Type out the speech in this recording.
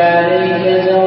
عليك زمان